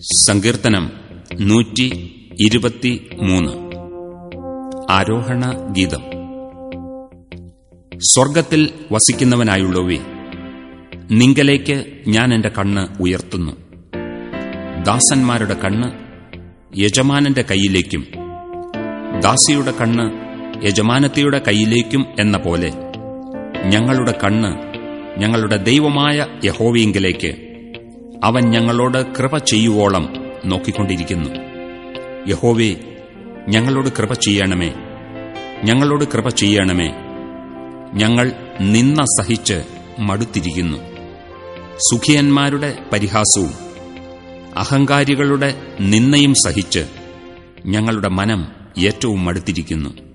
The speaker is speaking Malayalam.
സങ്കീർത്തനം നൂറ്റി ഇരുപത്തി മൂന്ന്. ആരോഹണ ഗീതം. സ്വർഗത്തിൽ വസിക്കുന്നവനായുള്ളവേ നിങ്കലേക്ക് ഞാൻ എന്റെ കണ്ണ് ഉയർത്തുന്നു. ദാസന്മാരുടെ കണ്ണ് യജമാനന്റെ കൈയിലേക്കും ദാസിയുടെ കണ്ണ് യജമാനത്തിയുടെ കൈയിലേക്കും എന്ന ഞങ്ങളുടെ കണ്ണ് ഞങ്ങളുടെ ദൈവമായ യഹോവയെങ്കിലേക്ക് അവൻ ഞങ്ങളോട് കൃപ ചെയ്യുവോളം നോക്കിക്കൊണ്ടിരിക്കുന്നു. യഹോവേ ഞങ്ങളോട് കൃപ ചെയ്യണമേ. ഞങ്ങളോട് കൃപ ചെയ്യണമേ. ഞങ്ങൾ നിന്ന സഹിച്ച് മടുത്തിരിക്കുന്നു. സുഖിയന്മാരുടെ പരിഹാസവും അഹങ്കാരികളുടെ നിന്നയും സഹിച്ച് ഞങ്ങളുടെ മനം ഏറ്റവും മടുത്തിരിക്കുന്നു.